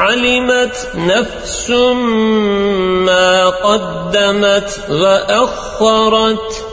علمت نفس ما قدمت وأخرت